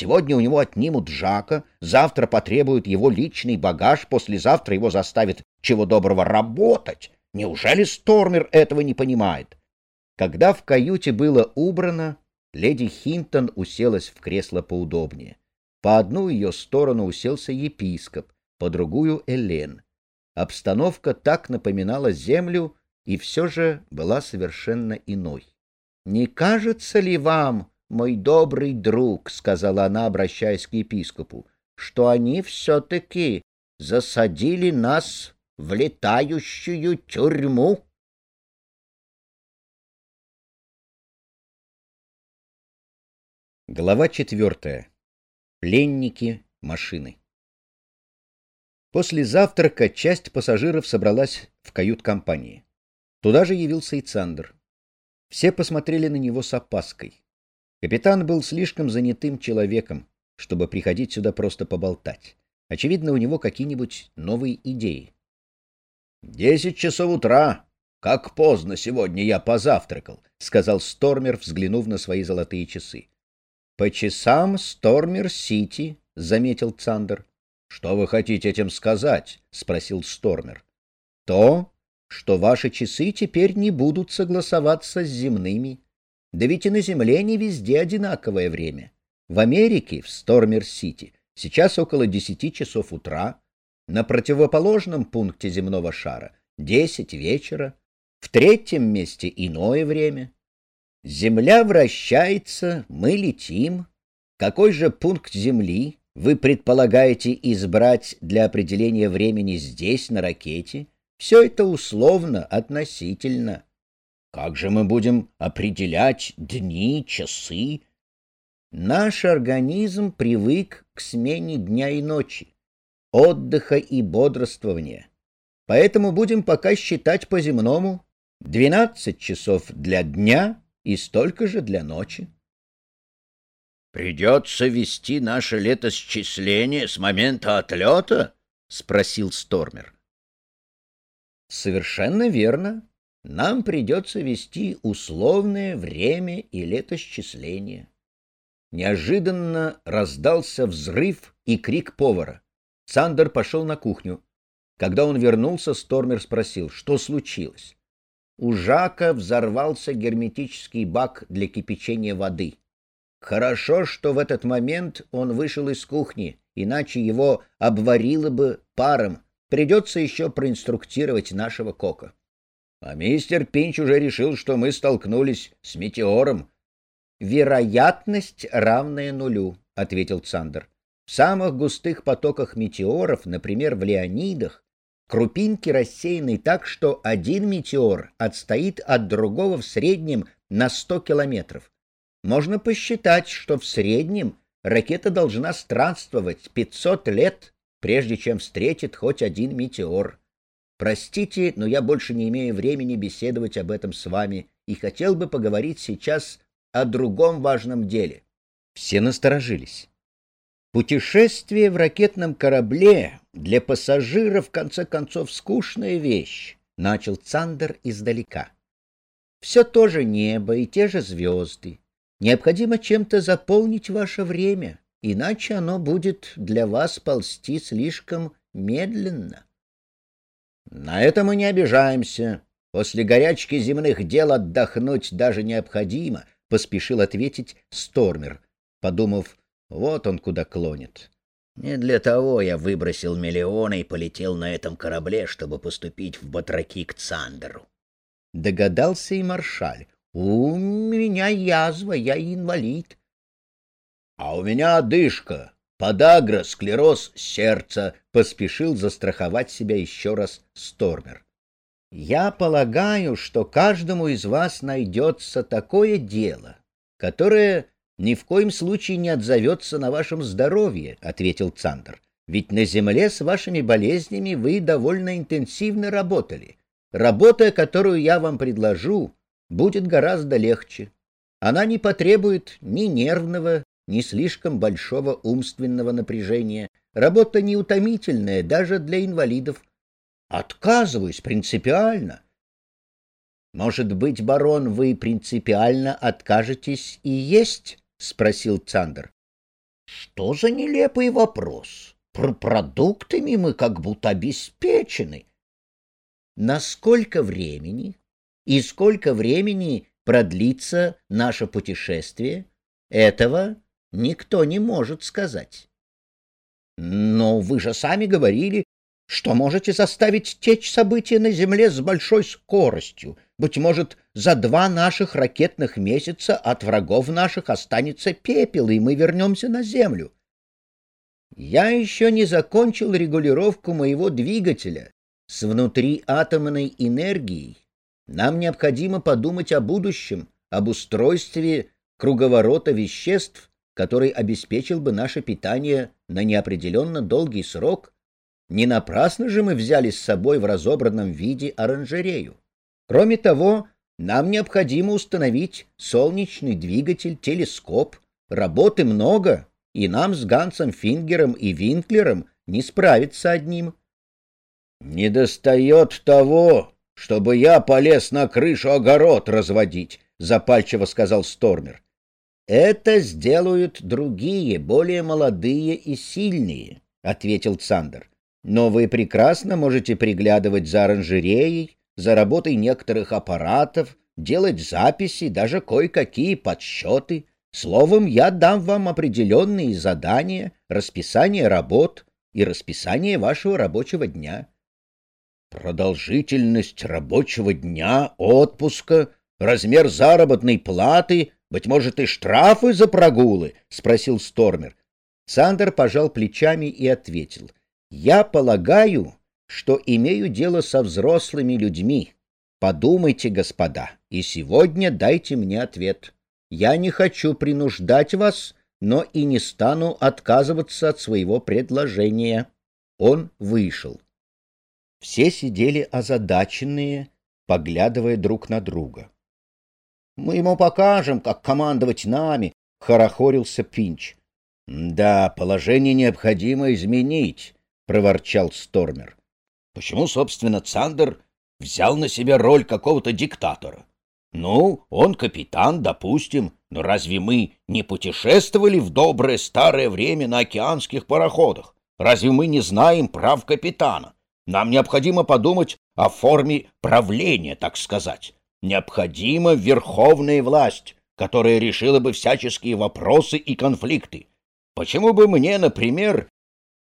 Сегодня у него отнимут Жака, завтра потребуют его личный багаж, послезавтра его заставят чего доброго работать. Неужели Стормер этого не понимает? Когда в каюте было убрано, леди Хинтон уселась в кресло поудобнее. По одну ее сторону уселся епископ, по другую — Элен. Обстановка так напоминала землю и все же была совершенно иной. — Не кажется ли вам, мой добрый друг, — сказала она, обращаясь к епископу, — что они все-таки засадили нас в летающую тюрьму? Глава четвертая. Пленники машины. После завтрака часть пассажиров собралась в кают-компании. Туда же явился и Цандер. Все посмотрели на него с опаской. Капитан был слишком занятым человеком, чтобы приходить сюда просто поболтать. Очевидно, у него какие-нибудь новые идеи. «Десять часов утра. Как поздно сегодня я позавтракал», — сказал Стормер, взглянув на свои золотые часы. «По часам Стормер-Сити», — заметил Цандер. «Что вы хотите этим сказать?» — спросил Стормер. «То, что ваши часы теперь не будут согласоваться с земными. Да ведь и на Земле не везде одинаковое время. В Америке, в Стормер-Сити, сейчас около десяти часов утра, на противоположном пункте земного шара — десять вечера, в третьем месте иное время. Земля вращается, мы летим. Какой же пункт Земли вы предполагаете избрать для определения времени здесь, на ракете? Все это условно, относительно. Как же мы будем определять дни, часы? Наш организм привык к смене дня и ночи, отдыха и бодрствования. Поэтому будем пока считать по-земному 12 часов для дня и столько же для ночи. — Придется вести наше летосчисление с момента отлета? — спросил Стормер. — Совершенно верно. Нам придется вести условное время и летосчисление. Неожиданно раздался взрыв и крик повара. Сандер пошел на кухню. Когда он вернулся, Стормер спросил, что случилось. У Жака взорвался герметический бак для кипячения воды. Хорошо, что в этот момент он вышел из кухни, иначе его обварило бы паром. Придется еще проинструктировать нашего кока. А мистер Пинч уже решил, что мы столкнулись с метеором. «Вероятность, равная нулю», — ответил Цандер. «В самых густых потоках метеоров, например, в Леонидах, крупинки рассеяны так, что один метеор отстоит от другого в среднем на 100 километров. Можно посчитать, что в среднем ракета должна странствовать 500 лет, прежде чем встретит хоть один метеор. Простите, но я больше не имею времени беседовать об этом с вами и хотел бы поговорить сейчас о другом важном деле. Все насторожились. Путешествие в ракетном корабле для пассажиров, в конце концов, скучная вещь, начал Цандер издалека. Все то же небо и те же звезды, Необходимо чем-то заполнить ваше время, иначе оно будет для вас ползти слишком медленно. На это мы не обижаемся. После горячки земных дел отдохнуть даже необходимо, поспешил ответить Стормер, подумав, вот он куда клонит. Не для того я выбросил миллионы и полетел на этом корабле, чтобы поступить в батраки к Цандеру. Догадался и маршаль. У меня язва, я инвалид. А у меня одышка, подагра, склероз сердца, поспешил застраховать себя еще раз Стормер. Я полагаю, что каждому из вас найдется такое дело, которое ни в коем случае не отзовется на вашем здоровье, ответил Цандер. Ведь на земле с вашими болезнями вы довольно интенсивно работали. Работа, которую я вам предложу, будет гораздо легче. Она не потребует ни нервного, ни слишком большого умственного напряжения. Работа неутомительная даже для инвалидов. Отказываюсь принципиально. Может быть, барон, вы принципиально откажетесь и есть? спросил Цандер. Что за нелепый вопрос? Про продуктами мы как будто обеспечены. На сколько времени и сколько времени продлится наше путешествие, этого никто не может сказать. Но вы же сами говорили, что можете заставить течь события на Земле с большой скоростью. Быть может, за два наших ракетных месяца от врагов наших останется пепел, и мы вернемся на Землю. Я еще не закончил регулировку моего двигателя с внутриатомной энергией. Нам необходимо подумать о будущем, об устройстве круговорота веществ, который обеспечил бы наше питание на неопределенно долгий срок не напрасно же мы взяли с собой в разобранном виде оранжерею. Кроме того, нам необходимо установить солнечный двигатель, телескоп. Работы много, и нам с Гансом Фингером и Винклером не справиться одним. — Не достает того, чтобы я полез на крышу огород разводить, — запальчиво сказал Стормер. — Это сделают другие, более молодые и сильные, — ответил Цандер. Но вы прекрасно можете приглядывать за оранжереей, за работой некоторых аппаратов, делать записи, даже кое-какие подсчеты. Словом, я дам вам определенные задания, расписание работ и расписание вашего рабочего дня. Продолжительность рабочего дня, отпуска, размер заработной платы, быть может, и штрафы за прогулы? — спросил Стормер. Сандер пожал плечами и ответил — я полагаю, что имею дело со взрослыми людьми. Подумайте, господа, и сегодня дайте мне ответ. Я не хочу принуждать вас, но и не стану отказываться от своего предложения. Он вышел. Все сидели озадаченные, поглядывая друг на друга. — Мы ему покажем, как командовать нами, — хорохорился Пинч. — Да, положение необходимо изменить проворчал Стормер. Почему, собственно, Цандер взял на себя роль какого-то диктатора? Ну, он капитан, допустим, но разве мы не путешествовали в доброе старое время на океанских пароходах? Разве мы не знаем прав капитана? Нам необходимо подумать о форме правления, так сказать. Необходима верховная власть, которая решила бы всяческие вопросы и конфликты. Почему бы мне, например,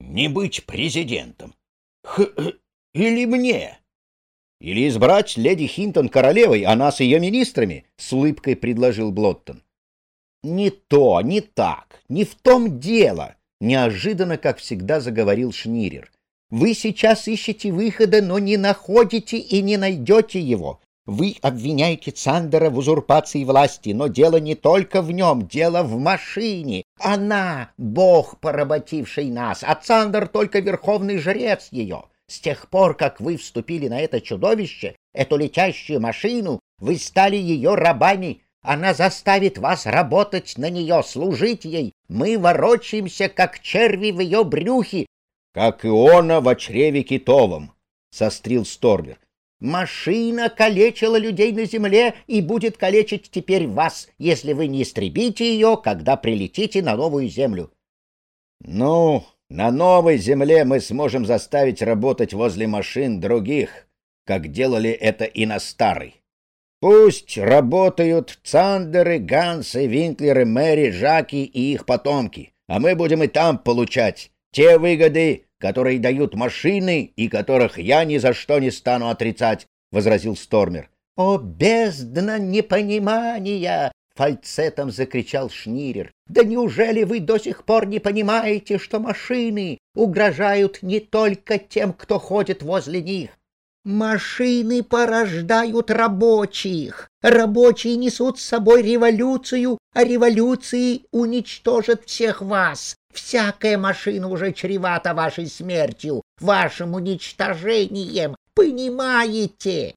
не быть президентом. Х или мне? Или избрать леди Хинтон королевой, а нас ее министрами? С улыбкой предложил Блоттон. Не то, не так, не в том дело, неожиданно, как всегда, заговорил Шнирер. Вы сейчас ищете выхода, но не находите и не найдете его. Вы обвиняете Цандера в узурпации власти, но дело не только в нем, дело в машине. Она — бог, поработивший нас, а Цандер — только верховный жрец ее. С тех пор, как вы вступили на это чудовище, эту летящую машину, вы стали ее рабами. Она заставит вас работать на нее, служить ей. Мы ворочаемся, как черви в ее брюхе. — Как Иона в чреве китовом, — сострил Стормер. Машина калечила людей на земле и будет калечить теперь вас, если вы не истребите ее, когда прилетите на новую землю. Ну, на новой земле мы сможем заставить работать возле машин других, как делали это и на старой. Пусть работают Цандеры, Гансы, Винклеры, Мэри, Жаки и их потомки, а мы будем и там получать те выгоды, которые дают машины и которых я ни за что не стану отрицать, — возразил Стормер. — О, бездна непонимания! — фальцетом закричал Шнирер. — Да неужели вы до сих пор не понимаете, что машины угрожают не только тем, кто ходит возле них? Машины порождают рабочих. Рабочие несут с собой революцию, революции уничтожат всех вас. Всякая машина уже чревата вашей смертью, вашим уничтожением. Понимаете?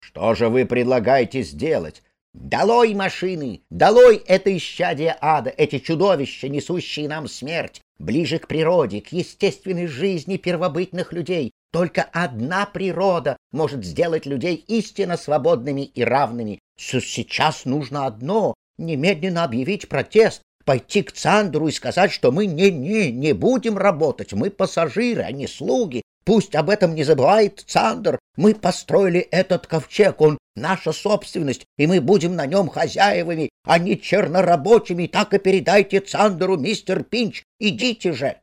Что же вы предлагаете сделать? Долой машины! Долой это исчадие ада, эти чудовища, несущие нам смерть! Ближе к природе, к естественной жизни первобытных людей. Только одна природа может сделать людей истинно свободными и равными. Сейчас нужно одно — немедленно объявить протест, пойти к Цандеру и сказать, что мы не-не, не будем работать, мы пассажиры, а не слуги. Пусть об этом не забывает Цандер. Мы построили этот ковчег, он наша собственность, и мы будем на нем хозяевами, а не чернорабочими. Так и передайте Цандеру, мистер Пинч. Идите же.